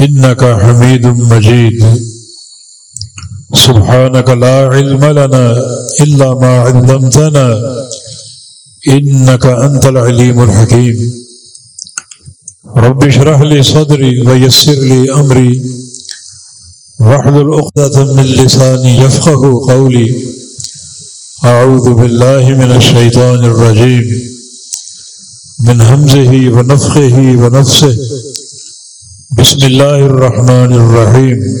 إنك حميد مجيد. سبحانك لا علم لنا إلا ما علمتنا. إنك أنت العليم الحكيم. رب اشرح لي صدري ويسر لي أمري. واحلل عقدة من لساني يفقه قولي. أعوذ بالله من الشيطان الرجيم. من همزه ونفخه ونفسه. بسم الله الرحمن الرحيم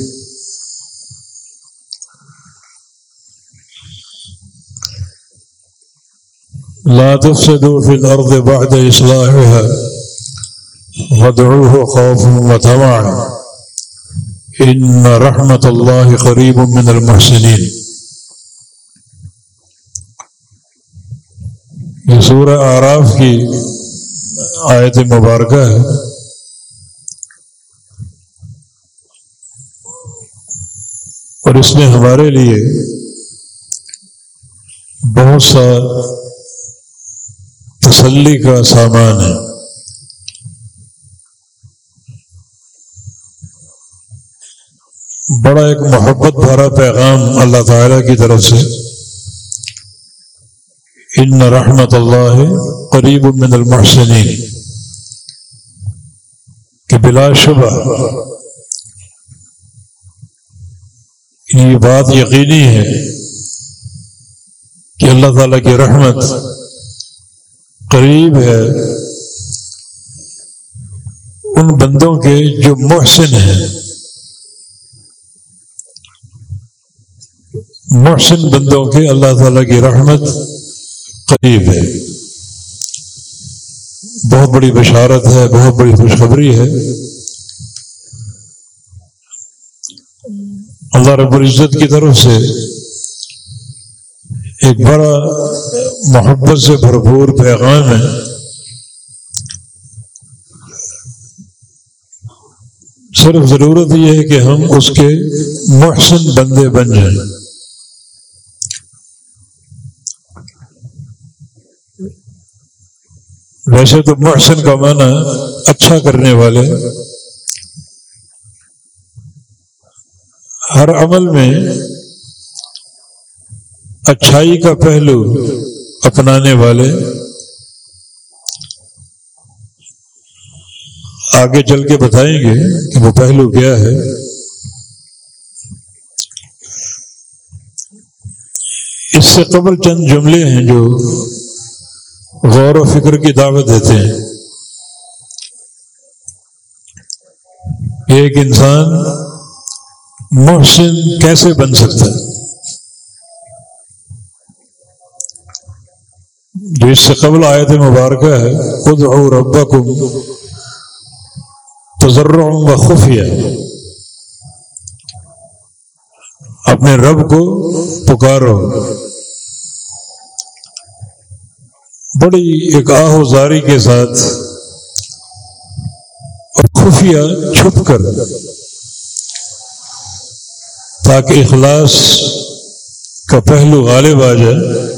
لا تفسدوا في الأرض بعد إصلاحها وادعوه خوفا وطمعا۔ إن رحمة الله قريب من المحسنين۔ یہ سورہ آراف کی آیت مبارکہ ہے۔ اور اس میں ہمارے لیے بہت سا تسلی کا سامان ہے۔ بڑا ایک محبت بھرا پیغام اللہ تعالی کی طرف سے۔ ان رحمت اللہ قریب من المحسنین، کہ بلا شبہ یہ بات یقینی ہے کہ اللہ تعالیٰ کی رحمت قریب ہے۔ ان بندوں کے جو محسن ہیں، محسن بندوں کے اللہ تعالیٰ کی رحمت قریب ہے۔ بہت بڑی بشارت ہے، بہت بڑی خوشخبری ہے۔ اللہ رب العزت کی طرف سے ایک بڑا محبت سے بھرپور پیغام ہے۔ صرف ضرورت یہ ہے کہ ہم اس کے محسن بندے بن جائیں۔ ویسے تو محسن کا معنی اچھا کرنے والے ہر عمل میں اچھائی کا پہلو اپنانے والے، آگے چل کے بتائیں گے کہ وہ پہلو کیا ہے۔ اس سے قبل چند جملے ہیں جو غور و فکر کی دعوت دیتے ہیں۔ ایک انسان محسن کیسے بن سکتا ہے؟ جو اس سے قبل آیت مبارکہ ہے خود اور ابا کو و خفیہ۔ اپنے رب کو پکارو۔ بڑی ایک آہو زاری کے ساتھ اور خفیہ چھپ کر۔ تاکہ اخلاص کا پہلو غالب آ جائے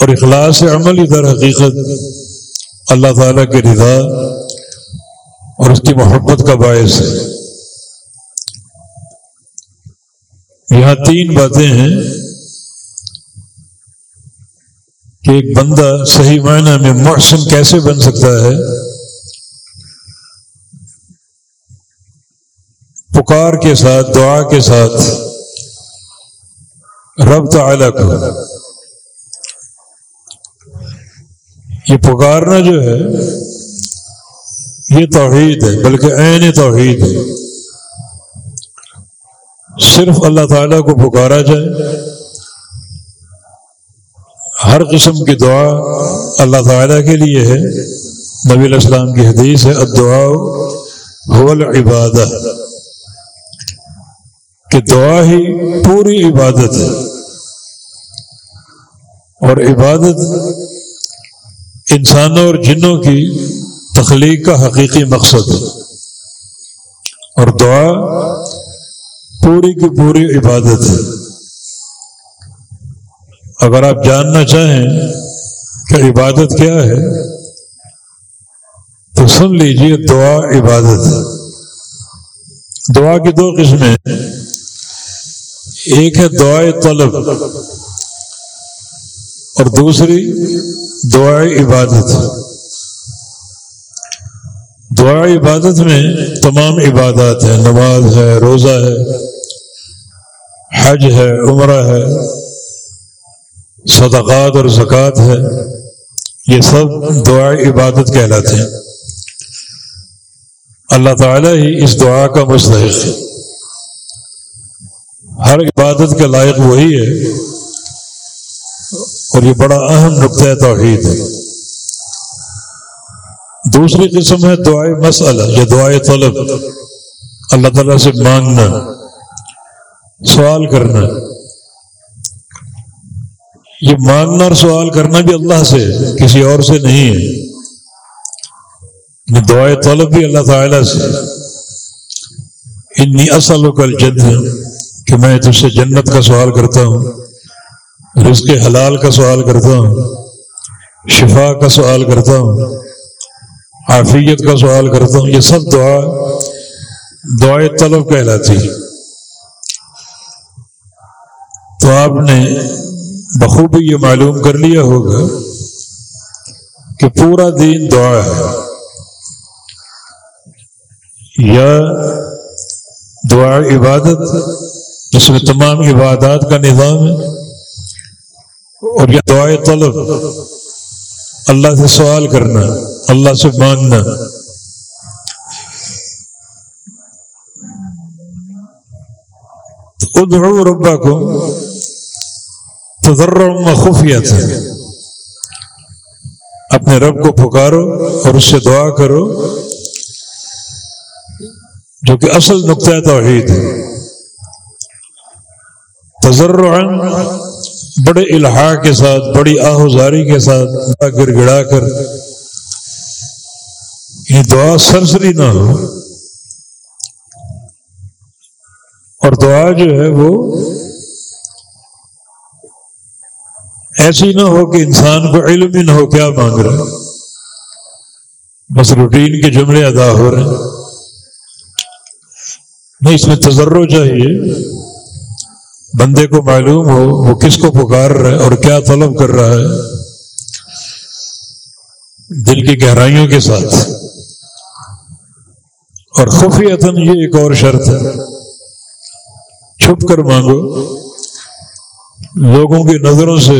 اور اخلاص عمل در حقیقت اللہ تعالیٰ کے رضا اور اس کی محبت کا باعث ہے۔ یہاں تین باتیں ہیں کہ ایک بندہ صحیح معنی میں محسن کیسے بن سکتا ہے؟ پکار کے ساتھ، دعا کے ساتھ۔ رب تعالی کو۔ یہ پکارنا جو ہے، یہ توحید ہے، بلکہ عین توحید ہے۔ صرف اللہ تعالیٰ کو پکارا جائے، ہر قسم کی دعا اللہ تعالیٰ کے لیے ہے۔ نبی الاسلام کی حدیث ہے الدعا حول عبادت کہ دعا ہی پوری عبادت ہے۔ اور عبادت انسانوں اور جنوں کی تخلیق کا حقیقی مقصد ہے۔ اور دعا پوری کی پوری عبادت ہے۔ اگر آپ جاننا چاہیں کہ عبادت کیا ہے، تو سن لیجیے دعا عبادت۔ ہے دعا کی دو قسمیں ایک ہے دعائے طلب اور دوسری دعائے عبادت۔ دعا عبادت میں تمام عبادات ہیں، نماز ہے، روزہ ہے، حج ہے، عمرہ ہے، صدقات اور زکوٰۃ ہے۔ یہ سب دعا عبادت کہلاتے ہیں۔ اللہ تعالیٰ ہی اس دعا کا مستحق ہے۔ ہر عبادت کے لائق وہی ہے۔ اور یہ بڑا اہم نقطۂ توحید ہے۔ دوسری قسم ہے دعائے مسئلہ یا دعائے طلب۔ اللہ تعالیٰ سے مانگنا، سوال کرنا۔ یہ مانگنا اور سوال کرنا بھی اللہ سے، کسی اور سے نہیں ہے۔ دعائے طلب بھی اللہ تعالیٰ سے۔ انی اصل و کل جد کہ میں تجھ سے جنت کا سوال کرتا ہوں، رزق حلال کا سوال کرتا ہوں، شفا کا سوال کرتا ہوں، عافیت کا سوال کرتا ہوں، یہ سب دعا دعائے طلب کہلاتی۔ تو آپ نے بخوبی یہ معلوم کر لیا ہوگا کہ پورا دین دعا ہے۔ یا دعا عبادت جس میں تمام عبادات کا نظام ہے اور یہ دعائے طلب، اللہ سے سوال کرنا، اللہ سے مانگنا۔ ادعو ربا کو تذرع خفیت ہے اپنے رب کو پکارو اور اس سے دعا کرو، جو کہ اصل نقطۂ توحید ہے۔ تجرع بڑے الحاع کے ساتھ، بڑی آہوزاری کے ساتھ گر گڑا کر۔ یہ دعا سرسری نہ ہو۔ اور دعا جو ہے وہ ایسی نہ ہو کہ انسان کو علم ہی نہ ہو، کیا مانگ رہا بس روٹین کے جملے ادا ہو رہے ہیں۔ نہیں، اس میں تجرب چاہیے۔ بندے کو معلوم ہو وہ کس کو پکار رہا ہے اور کیا طلب کر رہا ہے۔ دل کی گہرائیوں کے ساتھ۔ اور خفیتاً یہ ایک اور شرط ہے۔ چھپ کر مانگو۔ لوگوں کی نظروں سے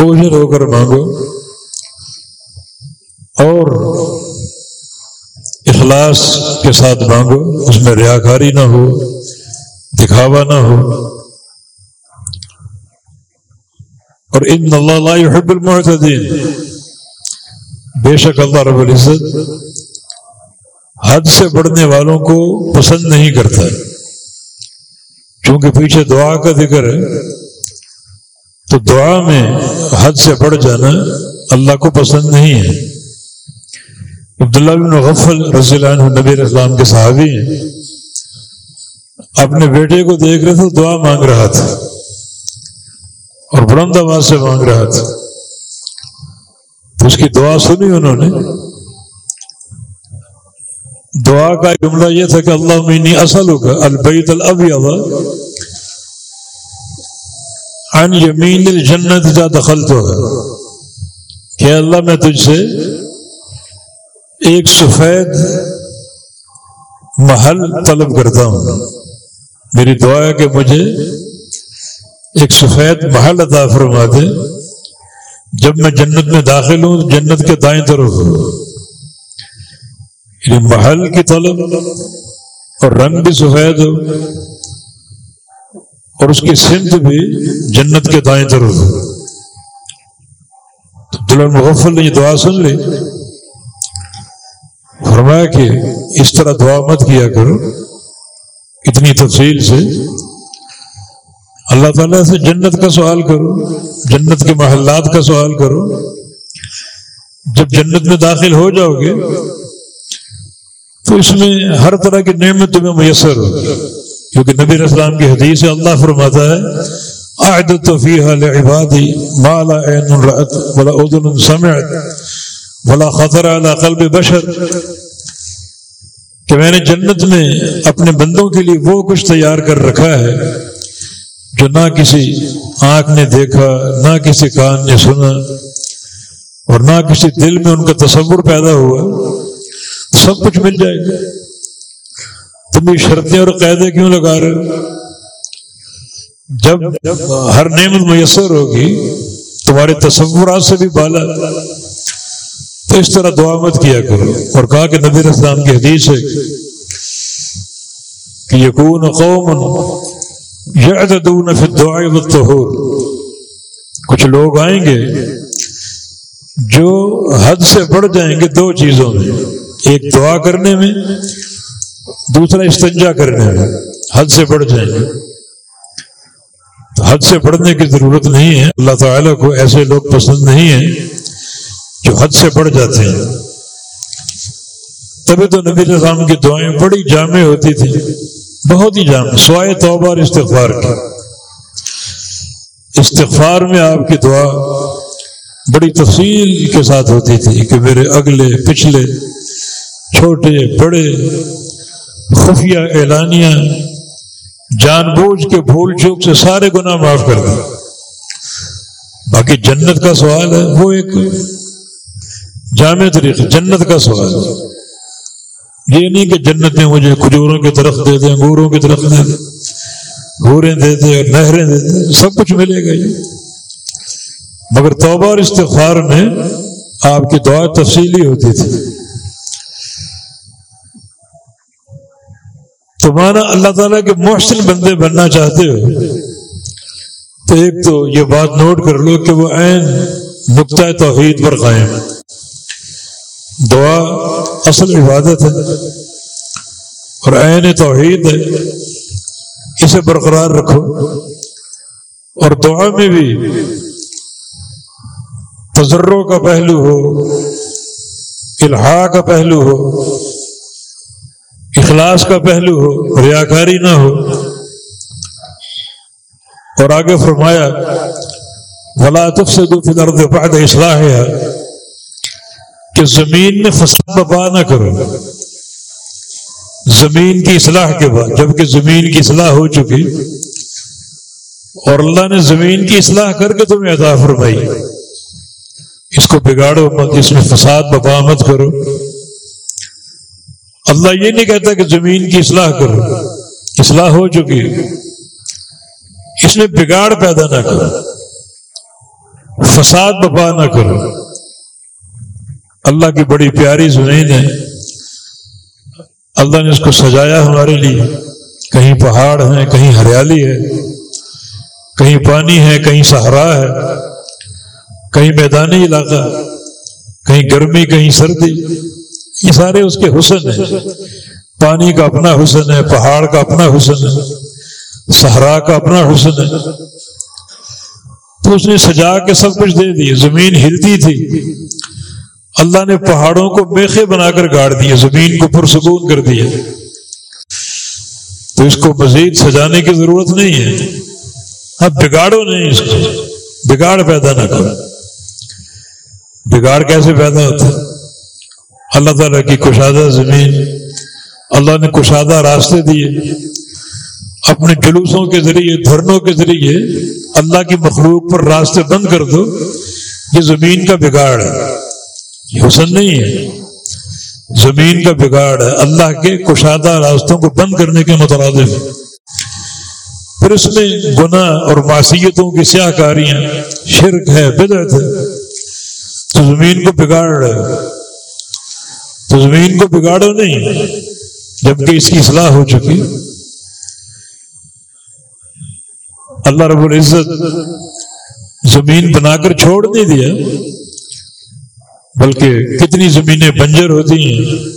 اوجھل ہو کر مانگو۔ اور اخلاص کے ساتھ مانگو۔ اس میں ریاکاری نہ ہو، دکھاوا نہ ہو۔ اور ان اللہ يحب المعتدین۔ بے شک اللہ رب العزت حد سے بڑھنے والوں کو پسند نہیں کرتا کیونکہ پیچھے دعا کا ذکر ہے، تو دعا میں حد سے بڑھ جانا اللہ کو پسند نہیں ہے۔ عبداللہ بن غفل رضی اللہ عنہ نبی اسلام کے صحابی ہیں۔ اپنے بیٹے کو دیکھ رہے تھے، دعا مانگ رہا تھا۔ اور بلند آواز سے مانگ رہا تھا۔ تو اس کی دعا سنی انہوں نے۔ دعا کا جملہ یہ تھا کہ اللہ مینی اصل ہوگا البیت البی ان یمین الجنت جا دخل تو ہے کہ اللہ میں تجھ سے ایک سفید محل طلب کرتا ہوں۔ میری دعا ہے کہ مجھے ایک سفید محل عطا فرما دے جب میں جنت میں داخل ہوں، جنت کے دائیں طرف۔ یعنی محل کی طلب اور رنگ بھی سفید ہو، اور اس کی سمت بھی جنت کے دائیں طرف۔ ہو تو دلہن مغفل نے یہ دعا سن لی۔ فرمایا کہ اس طرح دعا مت کیا کرو، اتنی تفصیل سے اللہ تعالیٰ سے جنت کا سوال کرو، جنت کے محلات کا سوال کرو۔ جب جنت میں داخل ہو جاؤ گے، تو اس میں ہر طرح کی نعمت تمہیں میسر ہو کیونکہ نبی اسلام کی حدیث سے اللہ فرماتا ہے لعبادی مالا عین سمعت ولا خطر على قلب بشر۔ کہ میں نے جنت میں اپنے بندوں کے لیے وہ کچھ تیار کر رکھا ہے جو نہ کسی آنکھ نے دیکھا، نہ کسی کان نے سنا اور نہ کسی دل میں ان کا تصور پیدا ہوا، سب کچھ مل جائے گا۔ تم یہ شرطیں اور قیدیں کیوں لگا رہے ہو؟ جب ہر نعمت میسر ہوگی، تمہارے تصورات سے بھی بالا۔ تو اس طرح دعا مت کیا کرو۔ اور کہا کہ نبی اسلام کی حدیث ہے کہ یقون قوم فی الدعاء والطہور کچھ لوگ آئیں گے جو حد سے بڑھ جائیں گے دو چیزوں میں، ایک دعا کرنے میں، دوسرا استنجا کرنے میں، حد سے بڑھ جائیں گے۔ حد سے بڑھنے کی ضرورت نہیں ہے۔ اللہ تعالیٰ کو ایسے لوگ پسند نہیں ہیں جو حد سے بڑھ جاتے ہیں۔ تبھی تو نبی السلام کی دعائیں بڑی جامع ہوتی تھیں۔ بہت ہی جامع سوائے توبہ اور استغفار کی۔ استغفار میں آپ کی دعا بڑی تفصیل کے ساتھ ہوتی تھی کہ میرے اگلے، پچھلے، چھوٹے، بڑے، خفیہ اعلانیہ جان بوجھ کے بھول چوک سے سارے گناہ معاف کر دیں۔ باقی جنت کا سوال ہے، وہ ایک جامع طریقے جنت کا سوال۔ ہے یہ نہیں کہ جنت میں مجھے کھجوروں کے درخت دے دیں، انگوروں کے درخت دے دیں گوریں دے دیں اور نہریں دے دیں، سب کچھ ملے گا یہ۔ مگر توبہ اور استغفار میں آپ کی دعا تفصیلی ہوتی تھی۔ تو مانا اللہ تعالیٰ کے محسن بندے بننا چاہتے ہو۔ تو ایک تو یہ بات نوٹ کر لو کہ وہ عین نقطۂ توحید پر قائم دعا اصل عبادت ہے اور عین توحید ہے، اسے برقرار رکھو۔ اور دعا میں بھی تجروں کا پہلو ہو الحا کا پہلو ہو، اخلاص کا پہلو ہو، ریاکاری نہ ہو۔ اور آگے فرمایا ولاطف سے دو بعد اصلاح ہے کہ زمین میں فساد بپا نہ کرو۔ زمین کی اصلاح کے بعد جبکہ زمین کی اصلاح ہو چکی، اور اللہ نے زمین کی اصلاح کر کے تمہیں عطا فرمائی۔ اس کو بگاڑو مت، اس میں فساد بپا مت کرو۔ اللہ یہ نہیں کہتا کہ زمین کی اصلاح کرو۔ اصلاح ہو چکی۔ اس میں بگاڑ پیدا نہ کرو۔ فساد بپا نہ کرو۔ اللہ کی بڑی پیاری زمین ہے۔ اللہ نے اس کو سجایا ہمارے لیے۔ کہیں پہاڑ ہیں، کہیں ہریالی ہے۔ کہیں پانی ہے، کہیں سہارا ہے۔ کہیں میدانی علاقہ۔ کہیں گرمی، کہیں سردی۔ یہ سارے اس کے حسن ہیں۔ پانی کا اپنا حسن ہے، پہاڑ کا اپنا حسن ہے۔ صحرا کا اپنا حسن ہے۔ تو اس نے سجا کے سب کچھ دے دی زمین ہلتی تھی۔ اللہ نے پہاڑوں کو میخے بنا کر گاڑ دیے، زمین کو پرسکون کر دیا تو اس کو مزید سجانے کی ضرورت نہیں ہے۔ اب بگاڑو نہیں اس کو۔ بگاڑ پیدا نہ کرو۔ بگاڑ کیسے پیدا ہوتا ہے؟ اللہ تعالیٰ کی کشادہ زمین، اللہ نے کشادہ راستے دیے۔ اپنے جلوسوں کے ذریعے، دھرنوں کے ذریعے اللہ کی مخلوق پر راستے بند کر دو۔ یہ زمین کا بگاڑ ہے۔ یہ حسن نہیں ہے۔ زمین کا بگاڑ ہے، اللہ کے کشادہ راستوں کو بند کرنے کے مترادف۔ پھر اس میں گناہ اور معصیتوں کی سیاہ کاریاں، شرک ہے، بدعت ہے۔ تو زمین کو بگاڑ رہے تو زمین کو بگاڑو نہیں، جبکہ اس کی اصلاح ہو چکی۔ اللہ رب العزت زمین بنا کر چھوڑ نہیں دیا۔ بلکہ کتنی زمینیں بنجر ہوتی ہیں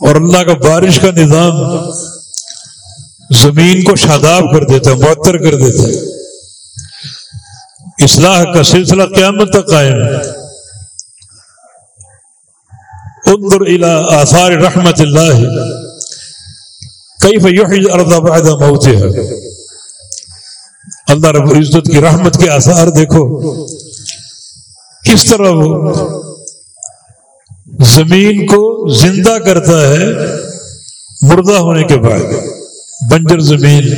اور اللہ کا بارش کا نظام زمین کو شاداب کر دیتا ہے معطر کر دیتا۔ ہے اصلاح کا سلسلہ قیامت تک قائم۔ ہے انظر الى آثار رحمت اللہ۔ کئی بعد موتها۔ اللہ رب العزت کی رحمت کے آثار دیکھو۔ کس طرح وہ زمین کو زندہ کرتا ہے مردہ ہونے کے بعد بنجر زمین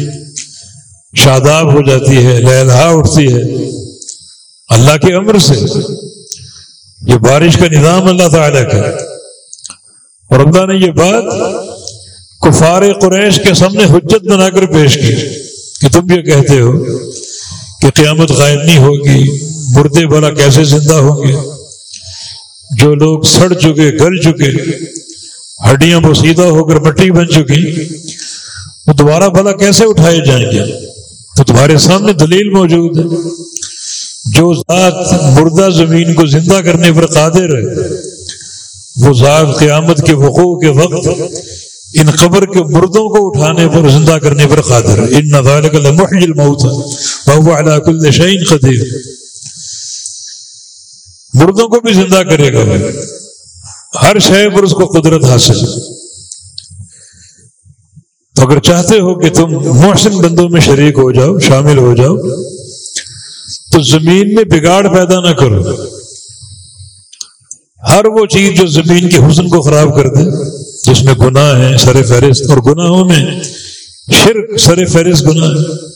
شاداب ہو جاتی ہے لہلا اٹھتی ہے۔ اللہ کے امر سے یہ بارش کا نظام اللہ تعالیٰ کا اور اللہ نے یہ بات کفار قریش کے سامنے حجت بنا کر پیش کی کہ تم یہ کہتے ہو کہ قیامت غائب نہیں ہوگی۔ مردے بھلا کیسے زندہ ہوں گے؟ جو لوگ سڑ چکے، گل چکے، ہڈیاں بسیدہ ہو کر مٹی بن چکی، وہ دوبارہ بھلا کیسے اٹھائے جائیں گے؟ تو تمہارے سامنے دلیل موجود ہے۔ جو ذات مردہ زمین کو زندہ کرنے پر قادر ہے، وہ ذات قیامت کے وقوع کے وقت ان قبر کے مردوں کو اٹھانے پر زندہ کرنے پر قادر ہے۔ ان نظال الموت ہے کل شعین قدیر مردوں کو بھی زندہ کرے گا ہر شے پر اس کو قدرت حاصل۔ تو اگر چاہتے ہو کہ تم محسن بندوں میں شریک ہو جاؤ، شامل ہو جاؤ، تو زمین میں بگاڑ پیدا نہ کرو۔ ہر وہ چیز جو زمین کے حسن کو خراب کر دے، جس میں گناہ ہے سر فہرست اور گناہوں میں شرک، سر فہرست گناہ۔ ہے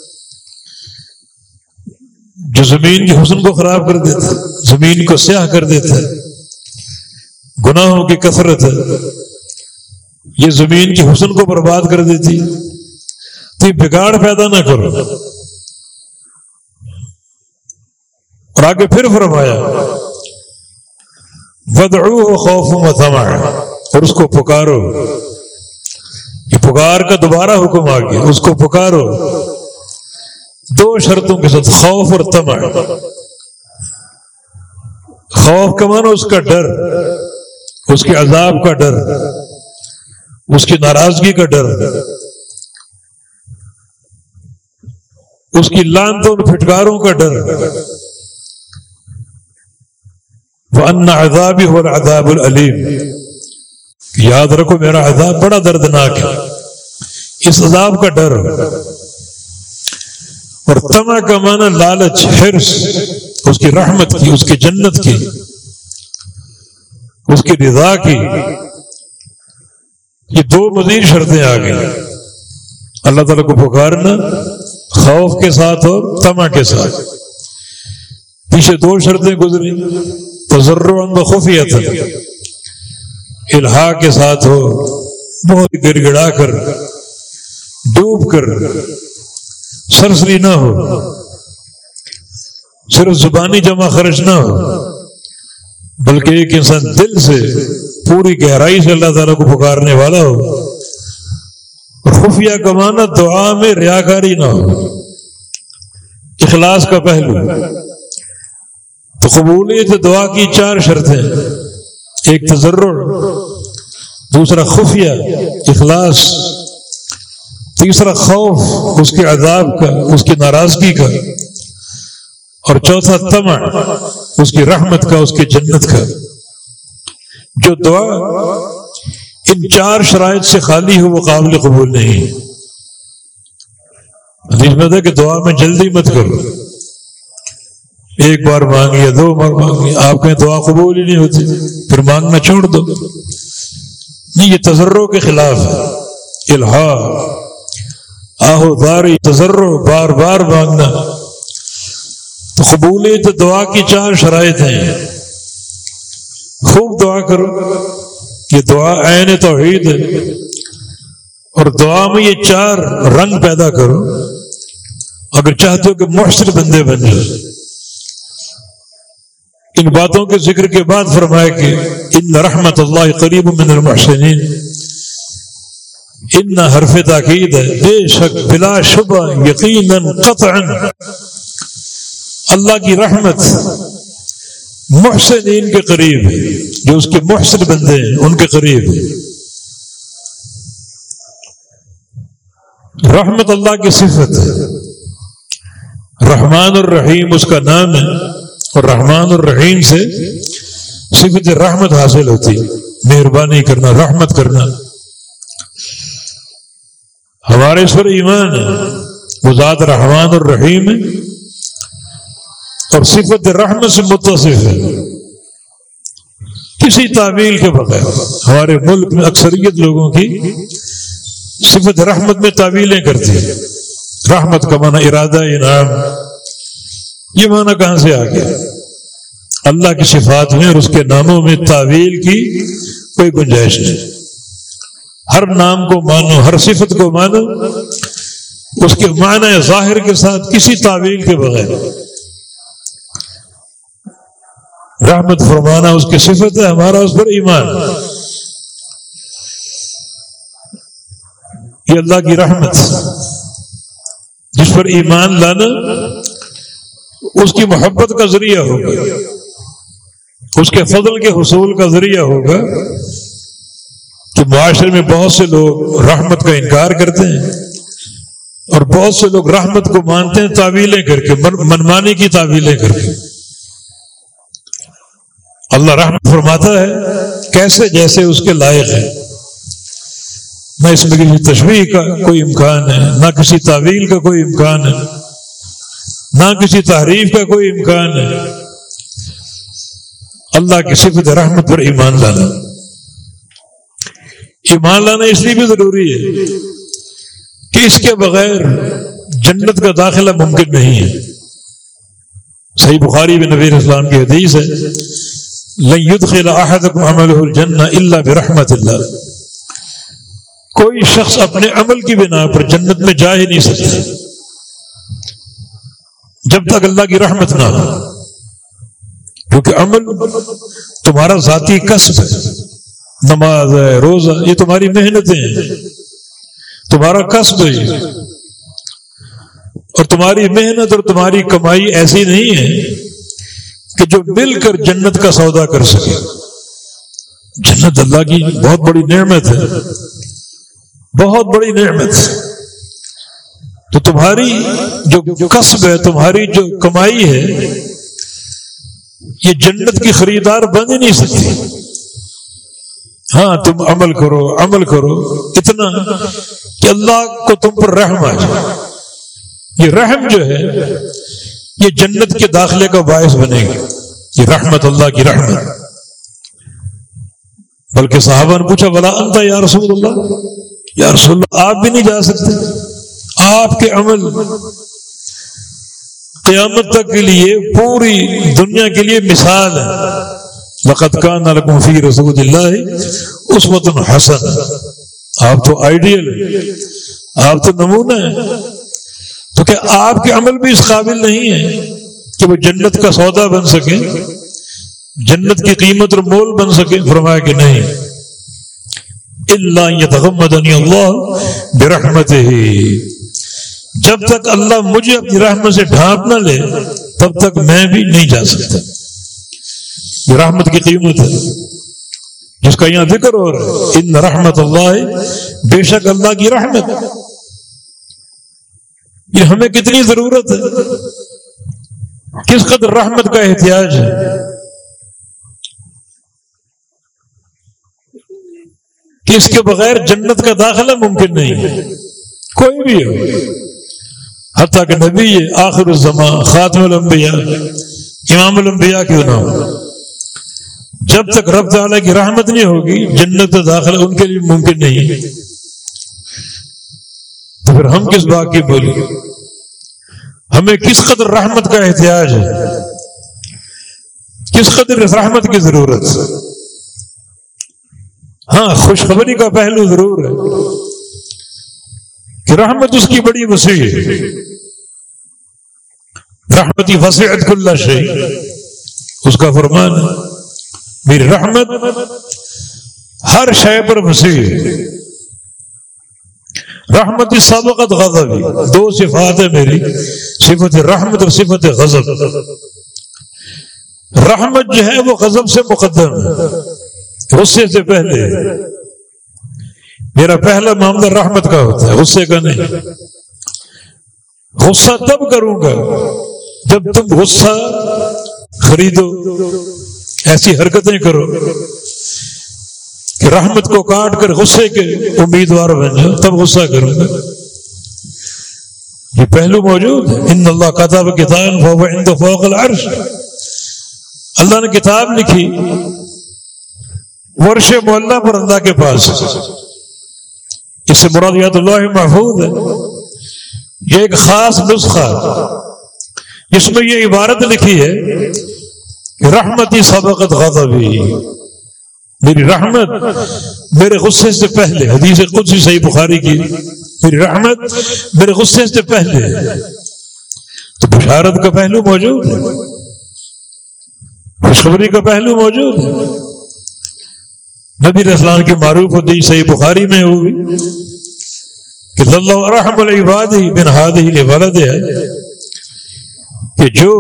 جو زمین کے حسن کو خراب کر دیتا ہے زمین کو سیاہ کر دیتا ہے گناہوں کی کثرت ہے۔ یہ زمین کی حسن کو برباد کر دیتی۔ تو یہ بگاڑ پیدا نہ کرو۔ اور آگے پھر فرمایا بدعو خوف متما اور اس کو پکارو۔ یہ پکار کا دوبارہ حکم آ گیا اس کو پکارو۔ دو شرطوں کے ساتھ خوف اور تمع خوف کا اس کا ڈر، اس کے عذاب کا ڈر، اس کی ناراضگی کا ڈر، اس کی لانتوں پھٹکاروں کا ڈر۔ وہ ان عذابی ہو عذاب العلیم یاد رکھو، میرا عذاب بڑا دردناک ہے۔ اس عذاب کا ڈر۔ اور تما کا معنی لالچ، حرص، اس کی رحمت کی، اس کی جنت کی، اس کی رضا کی۔ یہ دو مزید شرطیں آ گئی اللہ تعالیٰ کو پکارنا، خوف کے ساتھ اور تما کے ساتھ۔ پیچھے دو شرطیں گزری تجربہ خفیہ تھا الحا کے ساتھ ہو، بہت گڑ گڑا کر، ڈوب کر۔ سرسری نہ ہو۔ صرف زبانی جمع خرچ نہ ہو۔ بلکہ ایک انسان دل سے پوری گہرائی سے اللہ تعالیٰ کو پکارنے والا ہو۔ خفیہ کمانا دعا میں ریاکاری نہ ہو۔ اخلاص کا پہلو۔ تو قبولیت دعا کی چار شرطیں۔ ایک تجرر دوسرا خفیہ۔ اخلاص۔ تیسرا خوف اس کے عذاب کا، اس کی ناراضگی کا، اور چوتھا تمع اس کی رحمت کا، اس کی جنت کا۔ جو دعا ان چار شرائط سے خالی ہو، وہ قابل قبول نہیں۔ حدیث میں تھا کہ دعا میں جلدی مت کرو۔ ایک بار مانگی دو بار مانگی آپ کہیں دعا قبول ہی نہیں ہوتی، پھر مانگنا چھوڑ دو۔ نہیں، یہ تجروں کے خلاف ہے الحا آہو داری تجرو بار بار مانگنا۔ تو قبول تو دعا کی چار شرائط ہیں۔ خوب دعا کرو۔ یہ دعا عین توحید ہے۔ اور دعا میں یہ چار رنگ پیدا کرو۔ اگر چاہتے ہو کہ محسر بندے بن جائے۔ ان باتوں کے ذکر کے بعد فرمائے کہ ان رحمت اللہ قریب من المحسنین۔ ان حرف تاکید ہے بے شک بلا شبہ یقیناً قطعا. اللہ کی رحمت محسنین کے قریب ہے جو اس کے محسن بندے ہیں، ان کے قریب. ہے رحمت اللہ کی صفت. ہے رحمان الرحیم، اس کا نام ہے، اور رحمان الرحیم سے صفت رحمت حاصل ہوتی. مہربانی کرنا، رحمت کرنا. ہمارے سر ایمان ہے۔ وہ ذات رحمان الرحیم ہے اور صفت رحمت سے متصف ہے۔ کسی تعمیل کے بغیر ہمارے ملک میں اکثریت لوگوں کی صفت رحمت میں تعویلیں کرتی ہیں۔ رحمت کا معنی ارادہ انعام۔ یہ معنی کہاں سے آ گیا؟ اللہ کی صفات میں اور اس کے ناموں میں تعویل کی کوئی گنجائش نہیں۔ ہر نام کو مانو، ہر صفت کو مانو، اس کے معنی ظاہر کے ساتھ کسی تعویل کے بغیر۔ رحمت فرمانا اس کی صفت ہے، ہمارا اس پر ایمان۔ یہ اللہ کی رحمت۔ جس پر ایمان لانا اس کی محبت کا ذریعہ ہوگا۔ اس کے فضل کے حصول کا ذریعہ ہوگا۔ کہ معاشرے میں بہت سے لوگ رحمت کا انکار کرتے ہیں اور بہت سے لوگ رحمت کو مانتے ہیں تعویلیں کر کے منمانی کی تعویلیں کر کے۔ اللہ رحمت فرماتا ہے، کیسے جیسے اس کے لائق ہے نہ اس میں کسی تشریح کا کوئی امکان ہے، نہ کسی تعویل کا کوئی امکان ہے، نہ کسی تحریف کا کوئی امکان ہے۔ اللہ کی صفت رحمت پر ایمان لانا۔ ایمان لانا اس لیے بھی ضروری ہے کہ اس کے بغیر جنت کا داخلہ ممکن نہیں ہے۔ صحیح بخاری میں نبی اسلام کی حدیث ہے الجنہ اللہ برحمت اللہ کوئی شخص اپنے عمل کی بنا پر جنت میں جا ہی نہیں سکتا۔ جب تک اللہ کی رحمت نہ ہو، کیونکہ عمل تمہارا ذاتی کسب ہے۔ نماز ہے، روزہ، یہ تمہاری محنتیں ہیں۔ تمہارا کسب ہے۔ اور تمہاری محنت اور تمہاری کمائی ایسی نہیں ہے کہ جو مل کر جنت کا سودا کر سکے۔ جنت اللہ کی بہت بڑی نعمت ہے۔ بہت بڑی نعمت۔ تو تمہاری جو قصب ہے، تمہاری جو کمائی ہے، یہ جنت کی خریدار بن ہی نہیں سکتی۔ ہاں تم عمل کرو عمل کرو۔ اتنا کہ اللہ کو تم پر رحم آ جائے یہ رحم جو ہے، یہ جنت کے داخلے کا باعث بنے گا یہ رحمت اللہ کی رحمت بلکہ صحابہ نے پوچھا بلا انتا یا رسول اللہ؟ یا رسول اللہ، آپ بھی نہیں جا سکتے۔ آپ کے عمل قیامت تک کے لیے پوری دنیا کے لیے مثال ہے۔ لقت کا فی رسول اللہ اس وطن حسن آپ تو آئیڈیل آپ تو نمونہ ہے تو کیا آپ کے عمل بھی اس قابل نہیں ہے کہ وہ جنت کا سودا بن سکے؟ جنت کی قیمت اور مول بن سکے؟ فرمایا کہ نہیں. اللہ اللہ برحمت ہی جب تک اللہ مجھے اپنی رحمت سے ڈھانپ نہ لے، تب تک میں بھی نہیں جا سکتا۔ یہ رحمت کی قیمت ہے، جس کا یہاں ذکر ہو رہا ہے۔ ان رحمت اللہ، بے شک اللہ کی رحمت۔ یہ ہمیں کتنی ضرورت ہے۔ کس قدر رحمت کا احتیاج ہے۔ کہ اس کے بغیر جنت کا داخلہ ممکن نہیں ہے۔ کوئی بھی ہو۔ حتیٰ کہ نبی آخر الزما خاتم الانبیاء امام الانبیاء کیوں نہ ہو۔ جب تک رب تعالیٰ کی رحمت نہیں ہوگی، جنت کا داخلہ ان کے لیے ممکن نہیں تو پھر ہم کس بات کی بولی ہمیں کس قدر رحمت کا احتیاج ہے؟ کس قدر رحمت کی ضرورت ہاں خوشخبری کا پہلو ضرور ہے کہ رحمت اس کی بڑی وسیع ہے۔ رحمتی وسیعت کل شہی اس کا فرمان ہے میری رحمت ہر شے پر وسیع ہے رحمت سابقت غضب، دو صفات ہے میری، صفت رحمت اور صفت غضب۔ رحمت جو ہے وہ غضب سے مقدم ہے غصے سے پہلے۔ میرا پہلا معاملہ رحمت کا ہوتا ہے، غصے کا نہیں۔ غصہ تب کروں گا جب تم غصہ خریدو۔ ایسی حرکتیں کرو کہ رحمت کو کاٹ کر غصے کے امیدوار بن جاؤ، تب غصہ کروں گا یہ پہلو موجود ہے۔ ان اللہ کتاب کتاب فوق العرش۔ اللہ نے کتاب لکھی ورش معلّہ پر اللہ کے پاس۔ اس سے مرادیات اللہ محفوظ ہے۔ یہ ایک خاص نسخہ جس میں یہ عبارت لکھی ہے رحمتی سبقت غضبی۔ میری رحمت میرے غصے سے پہلے، حدیث قدسی صحیح بخاری کی۔ میری رحمت میرے غصے سے پہلے۔ تو بشارت کا پہلو موجود ہے۔ خوشخبری کا پہلو موجود ہے۔ نبی اسلام کی معروف حدیث صحیح بخاری میں ہوگی کہ اللہ رحم العباد ہی بن ہاد ہی ہے کہ جو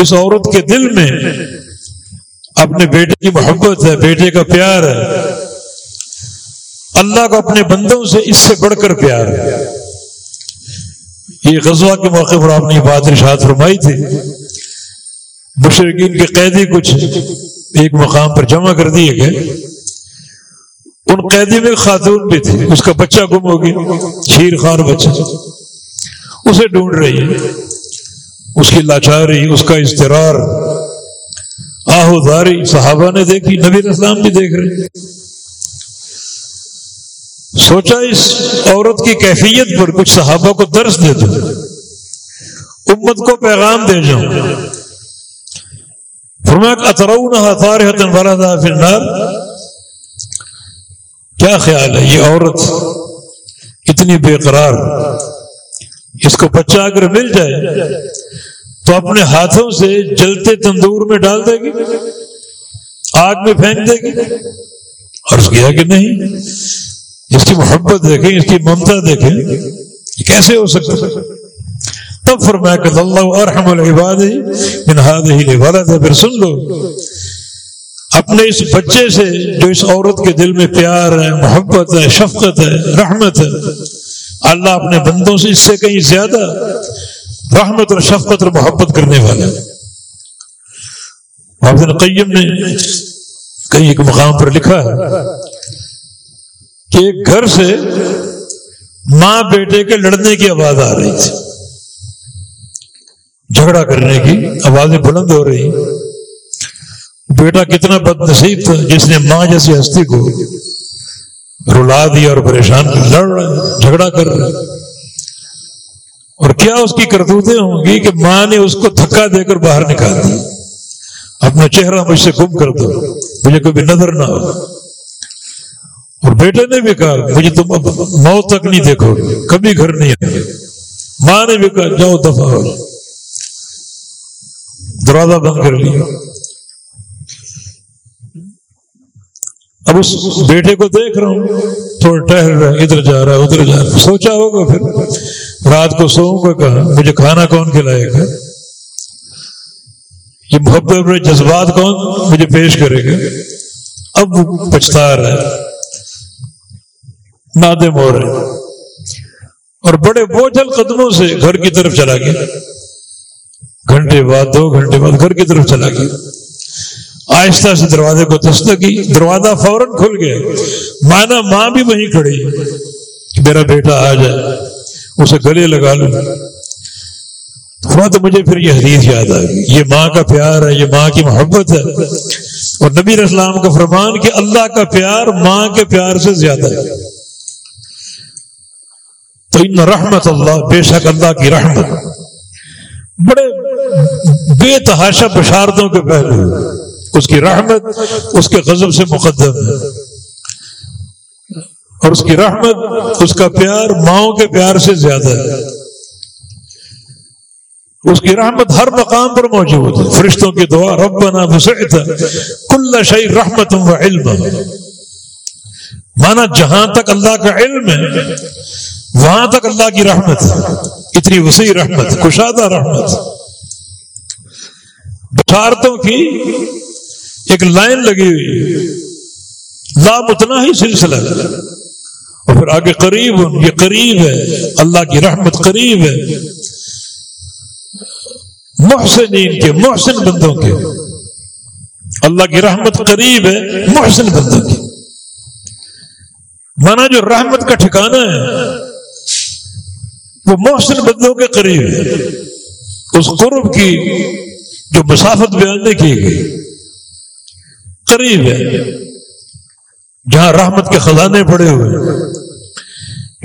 اس عورت کے دل میں اپنے بیٹے کی محبت ہے، بیٹے کا پیار ہے۔ اللہ کو اپنے بندوں سے اس سے بڑھ کر پیار ہے۔ یہ غزوہ کے موقع پر آپ نے بات ارشاد فرمائی تھی۔ مشرقین کے قیدی کچھ ایک مقام پر جمع کر دیے گئے۔ ان قیدی میں خاتون بھی تھی۔ اس کا بچہ گم ہو گیا، شیر خان بچہ۔ اسے ڈھونڈ رہی ہے۔ اس کی لاچاری، اس کا استرار آہو داری، صحابہ نے دیکھی، نبی اسلام بھی دیکھ رہے۔ سوچا اس عورت کی کیفیت پر کچھ صحابہ کو درس دے دو امت کو پیغام دے جاؤں۔ کیا خیال ہے یہ عورت؟ اتنی بے قرار۔ اس کو بچہ اگر مل جائے تو اپنے ہاتھوں سے جلتے تندور میں ڈال دے گی، آگ میں پھینک دے گی۔ اور کیا کہ نہیں، اس کی محبت دیکھیں، اس کی ممتا دیکھیں کیسے ہو سکتا تب فرمایا کہ اللہ ارحم العباد ہی والد ہے پھر سن لو۔ اپنے اس بچے سے جو اس عورت کے دل میں پیار ہے، محبت ہے، شفقت ہے، رحمت ہے، اللہ اپنے بندوں سے اس سے کہیں زیادہ رحمت اور شفقت اور محبت کرنے والا محمد قیم نے کئی ایک مقام پر لکھا ہے کہ ایک گھر سے ماں بیٹے کے لڑنے کی آواز آ رہی تھی۔ جھگڑا کرنے کی آوازیں بلند ہو رہی۔ بیٹا کتنا بد نصیب تھا جس نے ماں جیسی ہستی کو رلا دیا اور پریشان لڑ رہا جھگڑا کر رہا اور کیا اس کی کرتوتیں ہوں گی کہ ماں نے اس کو تھکا دے کر باہر نکال دی؟ اپنا چہرہ مجھ سے گم کر دو، مجھے کبھی نظر نہ ہو اور بیٹے نے بھی کہا، مجھے تم اب موت تک نہیں دیکھو گے، کبھی گھر نہیں آئے۔ ماں نے بھی کہا، جاؤ دفاع ہو۔ دروازہ بند کر لیا۔ اب اس بیٹے کو دیکھ رہا ہوں، تھوڑا ٹہل رہا ادھر جا رہا ادھر جا رہا سوچا ہوگا پھر۔ رات کو سو گا کہا مجھے کھانا کون کھلائے گا؟ یہ محبت بڑے جذبات کون مجھے پیش کرے گا۔ اب وہ پچھتا رہا ہے۔ نادم ہو رہے اور بڑے بوجھل قدموں سے گھر کی طرف چلا گیا۔ گھنٹے بعد، دو گھنٹے بعد گھر کی طرف چلا گیا۔ آہستہ سے دروازے کو دستک کی، دروازہ فوراً کھل گیا۔ مانا ماں بھی وہیں کھڑی۔ کہ میرا بیٹا آ جائے، اسے گلے لگا لوں۔ تو مجھے پھر یہ حدیث یاد آ گئی یہ ماں کا پیار ہے، یہ ماں کی محبت ہے۔ اور نبی اسلام کا فرمان کہ اللہ کا پیار ماں کے پیار سے زیادہ ہے۔ تو ان رحمت اللہ، بے شک اللہ کی رحمت۔ بڑے بے تحاشا بشارتوں کے پہلو۔ اس کی رحمت اس کے غضب سے مقدم ہے۔ اور اس کی رحمت اس کا پیار ماؤں کے پیار سے زیادہ ہے۔ اس کی رحمت ہر مقام پر موجود ہے۔ فرشتوں کی دعا، ربنا مسعت کل شعی رحمت و علم۔ مانا جہاں تک اللہ کا علم ہے، وہاں تک اللہ کی رحمت ہے۔ اتنی وسیع رحمت، کشادہ رحمت۔ بشارتوں کی ایک لائن لگی ہوئی لام اتنا ہی سلسلہ ہے۔ اور پھر آگے قریب یہ قریب ہے۔ اللہ کی رحمت قریب ہے۔ محسنین کے، محسن بندوں کے۔ اللہ کی رحمت قریب ہے، محسن بندوں کی مانا جو رحمت کا ٹھکانا ہے، وہ محسن بندوں کے قریب ہے۔ اس قرب کی جو مسافت بیان نہیں کی گئی۔ قریب ہے۔ جہاں رحمت کے خزانے پڑے ہوئے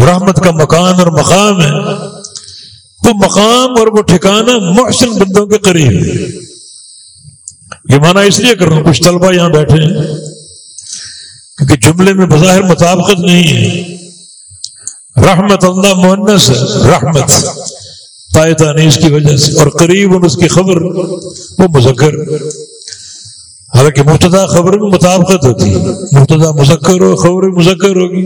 رحمت کا مکان اور مقام ہے۔ وہ مقام اور وہ ٹھکانا محسن بندوں کے قریب ہے۔ یہ مانا اس لیے کر رہا ہوں، کچھ طلبہ یہاں بیٹھے ہیں۔ کیونکہ جملے میں بظاہر مطابقت نہیں ہے۔ رحمت اللہ مونس رحمت۔ پائے اس کی وجہ سے۔ اور قریب ان اس کی خبر، وہ مذکر۔ حالانکہ مبتدا خبر میں مطابقت ہوتی ہے مبتدا مذکر ہو، خبر مذکر ہوگی۔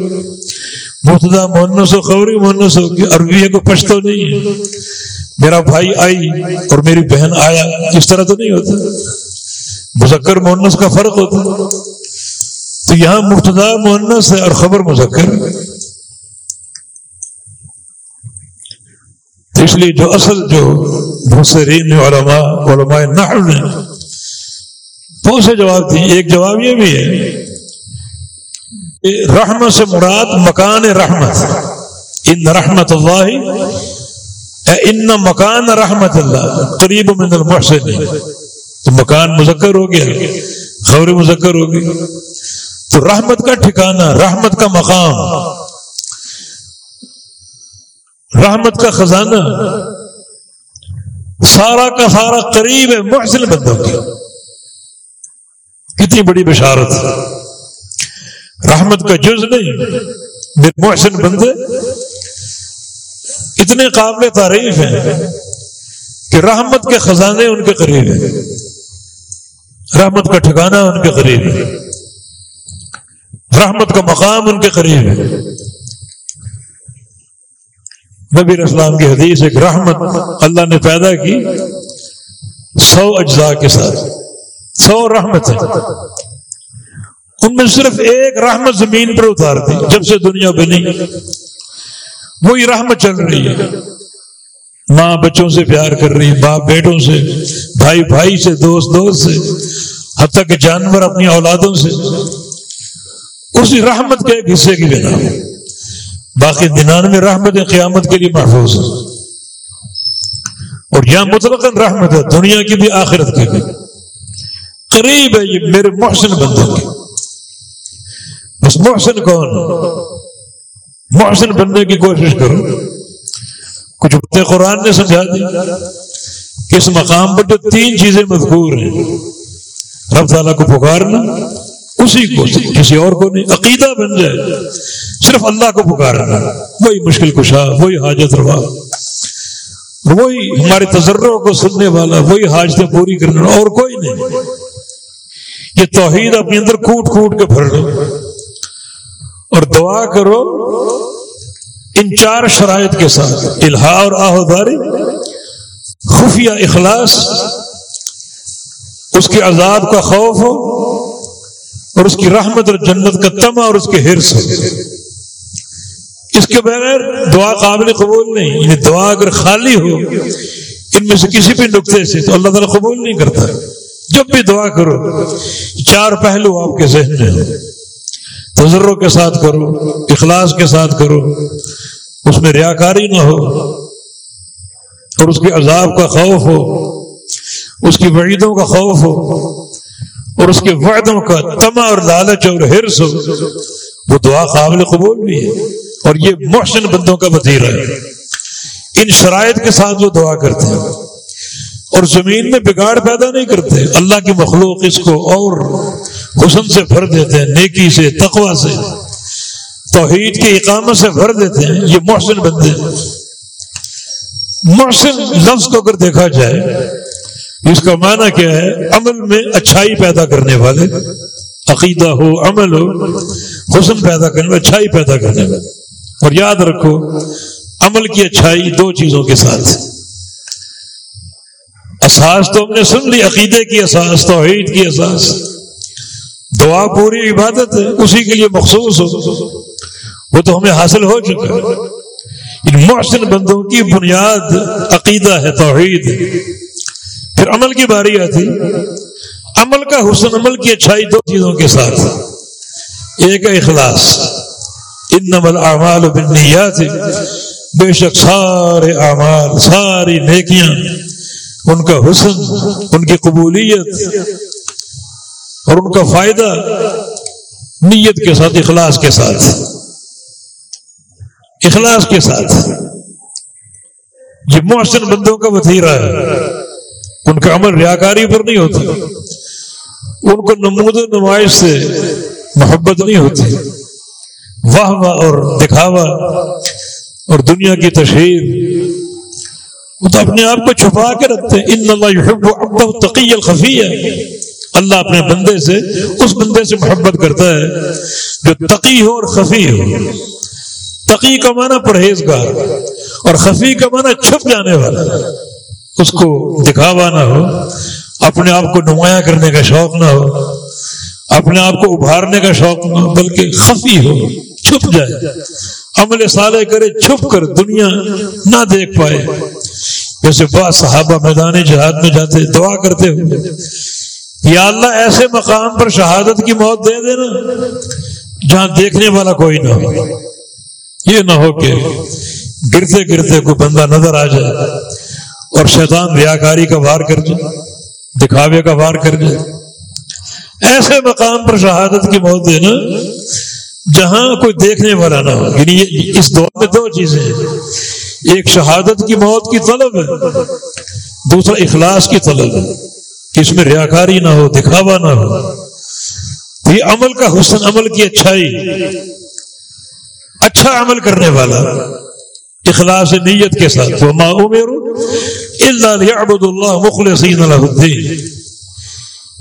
مبتدا مونس ہو، خبر مونس ہوگی۔ عربی ہے کو پشتو نہیں ہے۔ میرا بھائی آئی اور میری بہن آیا، اس طرح تو نہیں ہوتا۔ مذکر مونس کا فرق ہوتا۔ تو یہاں مبتدا مونس ہے اور خبر مذکر۔ تو اس لیے جو اصل جو بحسرین علماء علماء نحو نے بہت سے جواب دی ایک جواب یہ بھی ہے کہ رحمت سے مراد مکان رحمت۔ ان رحمت اللہ ان مکان رحمت اللہ۔ قریب من المحسن۔ تو مکان مذکر ہو گیا خبر مذکر ہو گئی تو رحمت کا ٹھکانہ، رحمت کا مقام۔ رحمت کا خزانہ۔ سارا کا سارا قریب ہے محسن بندوں کی کتنی بڑی بشارت۔ رحمت کا جز نہیں، میرے محسن بندے، اتنے قابل تعریف ہیں کہ رحمت کے خزانے ان کے قریب ہیں۔ رحمت کا ٹھکانہ ان کے قریب ہے رحمت کا مقام ان کے قریب ہے نبی اسلام کی حدیث ایک رحمت اللہ نے پیدا کی سو اجزاء کے ساتھ۔ سو رحمت ہے۔ ان میں صرف ایک رحمت زمین پر اتار دی، جب سے دنیا بنی۔ وہی رحمت چل رہی ہے۔ ماں بچوں سے پیار کر رہی ہے باپ بیٹوں سے، بھائی بھائی سے، دوست دوست سے، حتیٰ کہ جانور اپنی اولادوں سے۔ اسی رحمت کے ایک حصے کی بنا۔ باقی دنان میں رحمت قیامت کے لیے محفوظ ہے اور یہاں مطلق رحمت ہے، دنیا کی بھی آخرت کی بھی قریب ہے یہ میرے محسن بندوں کے۔ بس محسن کون؟ محسن بننے کی کوشش کرو۔ کچھ باتیں قرآن نے سمجھا دی۔ کہ اس مقام پر جو تین چیزیں مذکور ہیں۔ رب تعالیٰ کو پکارنا، اسی کو۔ کسی اور کو نہیں، عقیدہ بن جائے۔ صرف اللہ کو پکارنا۔ وہی مشکل کشا، وہی حاجت روا۔ وہی ہمارے تجربوں کو سننے والا، وہی حاجتیں پوری کرنا اور کوئی نہیں۔ یہ توحید اپنے اندر کوٹ کوٹ کے بھر لو۔ اور دعا کرو ان چار شرائط کے ساتھ۔ الہا اور آہداری خفیہ اخلاص، اس کے عذاب کا خوف ہو، اور اس کی رحمت اور جنت کا تما اور اس کے حرص ہو۔ اس کے بغیر دعا قابل قبول نہیں یعنی دعا اگر خالی ہو، ان میں سے کسی بھی نقطے سے تو اللہ تعالیٰ قبول نہیں کرتا۔ جب بھی دعا کرو، چار پہلو آپ کے ذہن میں تجروں کے ساتھ کرو، اخلاص کے ساتھ کرو۔ اس میں ریاکاری نہ ہو، اور اس کے عذاب کا خوف ہو، اس کی وعیدوں کا خوف ہو، اور اس کے وعدوں کا تما اور لالچ اور ہرس ہو، وہ دعا قابل قبول بھی ہے۔ اور یہ محسن بندوں کا وطیرہ ہے۔ ان شرائط کے ساتھ وہ دعا کرتے ہیں۔ اور زمین میں بگاڑ پیدا نہیں کرتے۔ اللہ کی مخلوق اس کو اور حسن سے بھر دیتے ہیں، نیکی سے تقوا سے۔ توحید کی اقامت سے بھر دیتے ہیں، یہ محسن بندے محسن لفظ کو اگر دیکھا جائے، اس کا معنی کیا ہے؟ عمل میں اچھائی پیدا کرنے والے۔ عقیدہ ہو، عمل ہو، حسن پیدا کرنے میں اچھائی پیدا کرنے والے۔ اور یاد رکھو، عمل کی اچھائی دو چیزوں کے ساتھ اساس تو ہم نے سن لی، عقیدے کی اساس، توحید کی اساس۔ دعا پوری عبادت ہے اسی کے لیے مخصوص ہو۔ وہ تو ہمیں حاصل ہو چکا ہے۔ ان محسن بندوں کی بنیاد عقیدہ ہے، توحید۔ پھر عمل کی باری آتی۔ عمل کا حسن، عمل کی اچھائی دو چیزوں کے ساتھ۔ ایک ہے اخلاص۔ ان نمل اعمال بنیاد بے شک سارے اعمال، ساری نیکیاں۔ ان کا حسن، ان کی قبولیت اور ان کا فائدہ نیت کے ساتھ، اخلاص کے ساتھ، اخلاص کے ساتھ۔ یہ محسن بندوں کا وطیرہ ہے۔ ان کا عمل ریاکاری پر نہیں ہوتا۔ ان کو نمود و نمائش سے محبت نہیں ہوتی۔ واہ واہ اور دکھاوا اور دنیا کی تشہیر۔ وہ تو اپنے آپ کو چھپا کے رکھتے ہیں۔ ان اللہ يحب تقی الخفی ہے اللہ اپنے بندے سے، اس بندے سے محبت کرتا ہے جو تقی ہو اور خفی ہو۔ تقی کا معنی پرہیزگار اور خفی کا معنی چھپ جانے والا۔ اس کو دکھاوا نہ ہو، اپنے آپ کو نمایاں کرنے کا شوق نہ ہو، اپنے آپ کو ابھارنے کا شوق نہ ہو، بلکہ خفی ہو، چھپ جائے۔ عمل صالح کرے، چھپ کر دنیا نہ دیکھ پائے۔ جیسے بعض صحابہ میدان جہاد میں جاتے دعا کرتے ہوئے۔ یا اللہ، ایسے مقام پر شہادت کی موت دے دینا جہاں دیکھنے والا کوئی نہ ہو۔ یہ نہ ہو کہ گرتے گرتے کوئی بندہ نظر آ جائے اور شیطان ریاکاری کا وار کر جائے، دکھاوے کا وار کر جائے۔ ایسے مقام پر شہادت کی موت دینا جہاں کوئی دیکھنے والا نہ ہو۔ یعنی اس دور میں دو چیزیں ہیں۔ ایک شہادت کی موت کی طلب ہے، دوسرا اخلاص کی طلب ہے کہ اس میں ریاکاری نہ ہو، دکھاوا نہ ہو۔ یہ عمل کا حسن عمل کی اچھائی اچھا عمل کرنے والا اخلاص نیت کے ساتھ۔ وہ ماں اللہ اللہ مخلصین الدین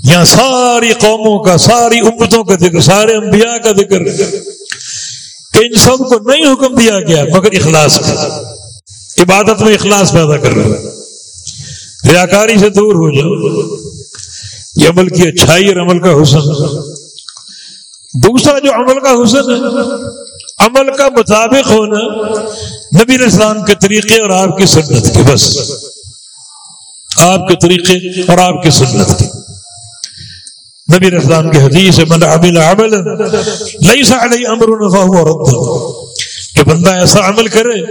یہاں ساری قوموں کا، ساری امتوں کا ذکر، سارے انبیاء کا ذکر۔ کہ ان سب کو نہیں حکم دیا گیا، مگر اخلاص۔ کا عبادت میں اخلاص پیدا کر رہا ریاکاری سے دور ہو جاؤ۔ یہ عمل کی اچھائی اور عمل کا حسن۔ دوسرا جو عمل کا حسن ہے، عمل کا مطابق ہونا نبی اسلام کے طریقے اور آپ کی سنت کے بس۔ آپ کے طریقے اور آپ کی سنت کے۔ نبی اسلام کی حدیث من عمل عمل لیس علی امر فهو رد. کہ بندہ ایسا عمل کرے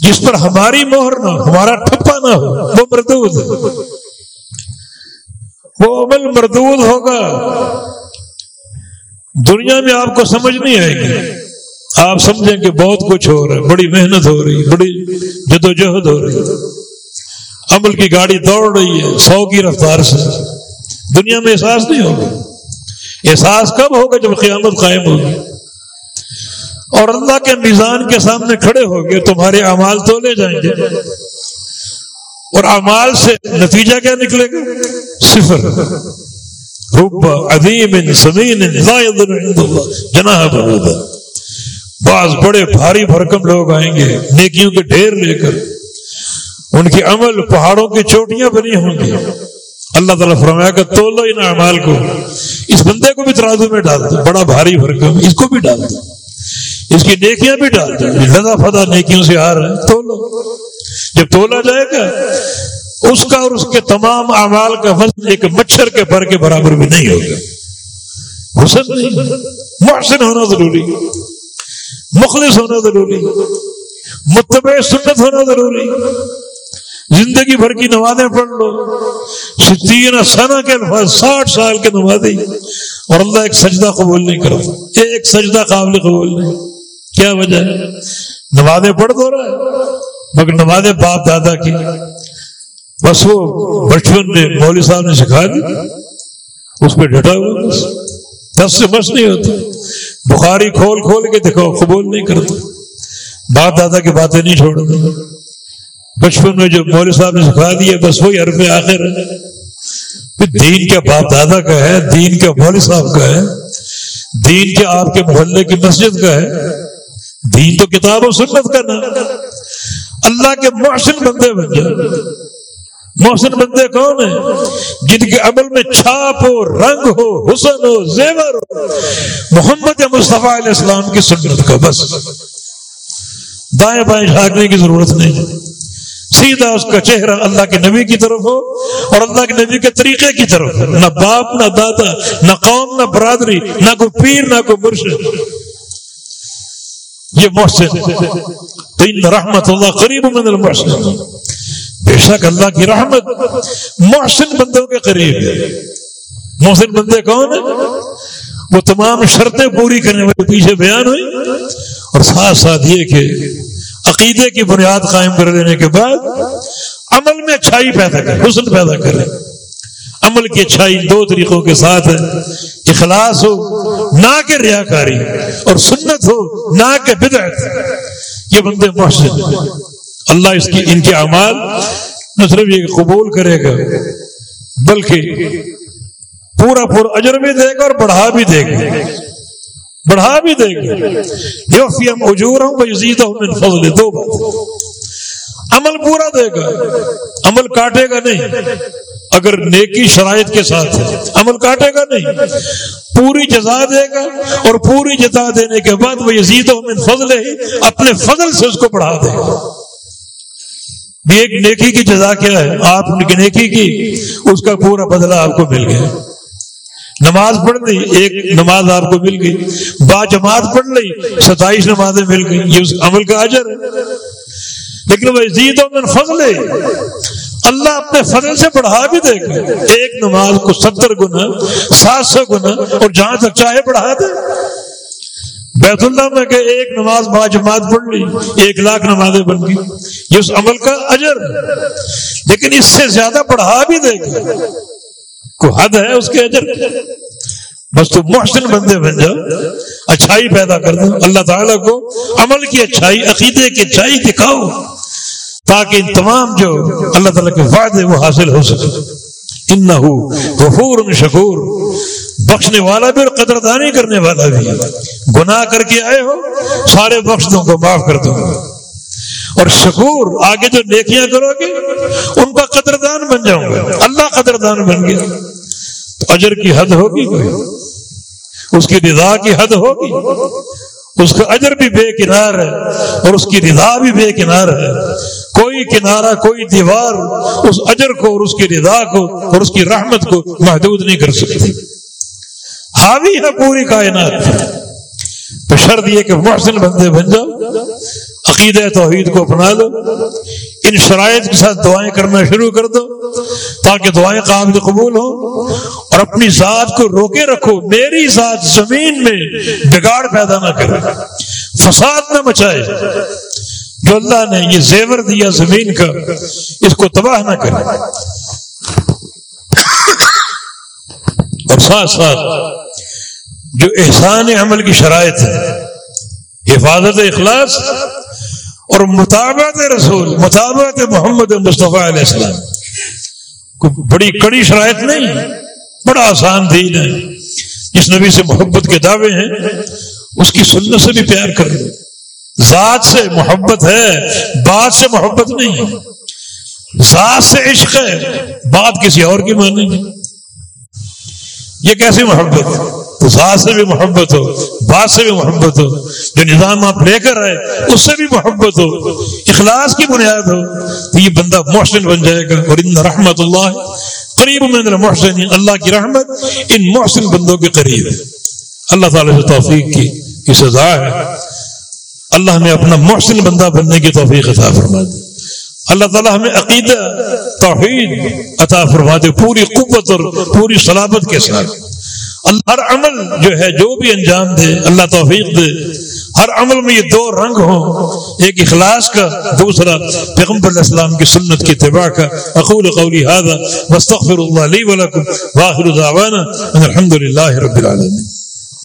جس پر ہماری مہر نہ ہمارا ٹھپا نہ ہو، وہ مردود وہ عمل مردود ہوگا۔ دنیا میں آپ کو سمجھ نہیں آئے گی۔ آپ سمجھیں کہ بہت کچھ ہو رہا ہے، بڑی محنت ہو رہی بڑی جدوجہد ہو رہی عمل کی گاڑی دوڑ رہی ہے، سو کی رفتار سے۔ دنیا میں احساس نہیں ہوگا۔ احساس کب ہوگا جب قیامت قائم ہوگی؟ اور اللہ کے میزان کے سامنے کھڑے ہو گئے تمہارے اعمال تو لے جائیں گے۔ اور اعمال سے نتیجہ کیا نکلے گا؟ صفر۔ رب عظیم سمین جناح بہت بعض بڑے بھاری بھرکم لوگ آئیں گے، نیکیوں کے ڈھیر لے کر۔ ان کے عمل پہاڑوں کی چوٹیاں بنی ہوں گی۔ اللہ تعالیٰ فرمایا کہ تولو ان اعمال کو، اس بندے کو بھی ترازو میں ڈال دو، بڑا بھاری بھرکم، اس کو بھی ڈال دو۔ اس کی نیکیاں بھی ڈال دو لدا فدا نیکیوں سے آ رہا ہے تولو جب تولا جائے گا، اس کا اور اس کے تمام اعمال کا وزن ایک مچھر کے پر کے برابر بھی نہیں ہوگا۔ حسن نہیں۔ محسن ہونا ضروری۔ مخلص ہونا ضروری۔ متبع سنت ہونا ضروری۔ زندگی بھر کی نمازیں پڑھ لو۔ ستین سنا کے الفاظ ساٹھ سال کے نمازیں۔ اور اللہ ایک سجدہ قبول نہیں کرو ایک سجدہ قابل قبول نہیں۔ کیا وجہ ہے؟ نمازیں پڑھ دو رہا ہے، مگر نمازیں باپ دادا کی۔ بس وہ بچپن میں مولوی صاحب نے سکھا دی۔ اس پہ ڈٹا ہوا بس۔ دس سے بس نہیں ہوتا بخاری کھول کھول کے دیکھو، قبول نہیں کرتا۔ باپ دادا کی باتیں نہیں چھوڑتا بچپن میں جو مولوی صاحب نے سکھا دیا بس وہی حرف آخر ہے۔ دین کے باپ دادا کا ہے، دین کے مولوی صاحب کا ہے۔ دین کے آپ کے محلے کی مسجد کا ہے۔ دین تو کتاب و سنت کا نا اللہ کے معاشن بندے بن جائے۔ محسن بندے کون ہیں؟ جن کے عمل میں چھاپ ہو، رنگ ہو، حسن ہو، زیور ہو۔ محمد مصطفیٰ علیہ السلام کی سنت کا بس۔ دائیں بائیں جھانکنے کی ضرورت نہیں۔ سیدھا اس کا چہرہ اللہ کے نبی کی طرف ہو اور اللہ کے نبی کے طریقے کی طرف ہو۔ نہ باپ، نہ دادا، نہ قوم، نہ برادری، نہ کوئی پیر، نہ کوئی مرشد۔ یہ محسن رحمت اللہ قریب من المحسن بے شک اللہ کی رحمت محسن بندوں کے قریب ہے. محسن بندے کون ہیں؟ وہ تمام شرطیں پوری کرنے والے پیچھے بیان ہوئی اور ساتھ ساتھ یہ کہ عقیدے کی بنیاد قائم کر دینے کے بعد عمل میں اچھائی پیدا کرے، حسن پیدا کرے۔ عمل کی اچھائی دو طریقوں کے ساتھ ہے، اخلاص ہو، نہ کہ ریاکاری، اور سنت ہو، نہ کہ بدعت۔ یہ بندے محسن اللہ اس کی، ان کے اعمال نہ صرف یہ قبول کرے گا، بلکہ پورا پورا اجر بھی دے گا اور بڑھا بھی دے گا۔ بڑھا بھی دے گا۔ ہم اجور ہوں یزید ہوں فضل، دو بات۔ عمل پورا دے گا، عمل کاٹے گا نہیں۔ اگر نیکی شرائط کے ساتھ ہے، عمل کاٹے گا نہیں۔ پوری جزا دے گا اور پوری جزا دینے کے بعد وہ یزید من فضل ہی اپنے فضل سے اس کو بڑھا دے۔ گا ایک نیکی کی جزا کیا ہے؟ آپ نے نیکی کی، اس کا پورا بدلہ آپ کو مل گیا۔ نماز پڑھ لی، ایک نماز آپ کو مل گئی۔ با جماعت پڑھ لی، ستائیس نمازیں مل گئی یہ اس عمل کا اجر ہے۔ لیکن وہ عزیز من فضل اللہ اپنے فضل سے بڑھا بھی دے گا۔ ایک نماز کو ستر گنا، سات سو گنا اور جہاں تک چاہے بڑھا دے۔ بیت اللہ میں کہ ایک نماز با جماعت پڑھ لی، ایک لاکھ نمازیں بن گئی۔ یہ اس عمل کا اجر لیکن اس سے زیادہ بڑھا بھی دے گا۔ کو حد ہے اس کے اجر بس تو محسن بندے بن جاؤ۔ اچھائی پیدا کر دو۔ اللہ تعالیٰ کو عمل کی اچھائی، عقیدے کی اچھائی دکھاؤ۔ تاکہ ان تمام جو اللہ تعالیٰ کے فائدے وہ حاصل ہو سکے۔ ان غفور شکور۔ بخشنے والا بھی اور قدردانی کرنے والا بھی۔ گناہ کر کے آئے ہو، سارے بخش دوں کو معاف کر دوں اور شکور، آگے جو نیکیاں کرو گے، ان کا قدردان بن جاؤں گا اللہ قدردان بن گیا۔ تو اجر کی حد ہوگی کوئی؟ اس کی رضا کی حد ہوگی؟ اس کا اجر بھی بے کنار ہے اور اس کی رضا بھی بے کنار ہے۔ کوئی کنارہ، کوئی دیوار اس اجر کو اور اس کی رضا کو اور اس کی رحمت کو محدود نہیں کر سکتی۔ حاوی ہے پوری کائنات۔ تو شرط یہ کہ محسن بندے بن جاؤ عقید توحید کو اپنا دو ان شرائط کے ساتھ دعائیں کرنا شروع کر دو، تاکہ دعائیں قابل قبول ہوں، اور اپنی ذات کو روکے رکھو، میری ذات زمین میں بگاڑ پیدا نہ کرے، فساد نہ مچائے۔ جو اللہ نے یہ زیور دیا زمین کا، اس کو تباہ نہ کرے۔ اور ساتھ ساتھ جو احسان عمل کی شرائط ہے، حفاظت اخلاص اور مطابعت رسول، مطابعت محمد مصطفیٰ علیہ السلام۔ کوئی بڑی کڑی شرائط نہیں، بڑا آسان دین ہے۔ جس نبی سے محبت کے دعوے ہیں، اس کی سنت سے بھی پیار کر دو ذات سے محبت ہے، بات سے محبت نہیں۔ ذات سے عشق ہے، بات کسی اور کی مانی نہیں۔ یہ کیسی محبت؟ تو ذات سے بھی محبت ہو، بات سے بھی محبت ہو۔ جو نظام آپ لے کر آئے، اس سے بھی محبت ہو۔ اخلاص کی بنیاد ہو۔ تو یہ بندہ محسن بن جائے گا۔ اور ان رحمت اللہ، قریب میں محسن اللہ کی رحمت ان محسن بندوں کے قریب ہے۔ اللہ تعالیٰ سے توفیق کی سزا ہے۔ اللہ نے اپنا محسن بندہ بننے کی توفیق عطا فرما دی۔ اللہ تعالیٰ ہمیں عقیدہ، توحید عطا فرما دے، پوری قوت اور پوری سلامت کے ساتھ۔ ہر عمل جو ہے، جو بھی انجام دے، اللہ توفیق دے۔ ہر عمل میں یہ دو رنگ ہوں۔ ایک اخلاص کا، دوسرا پیغمبر علیہ السلام کی سنت کی اتباع کا۔ اقول قولی هذا واستغفر الله لي واخر دعوانا ان الحمد لله رب العالمين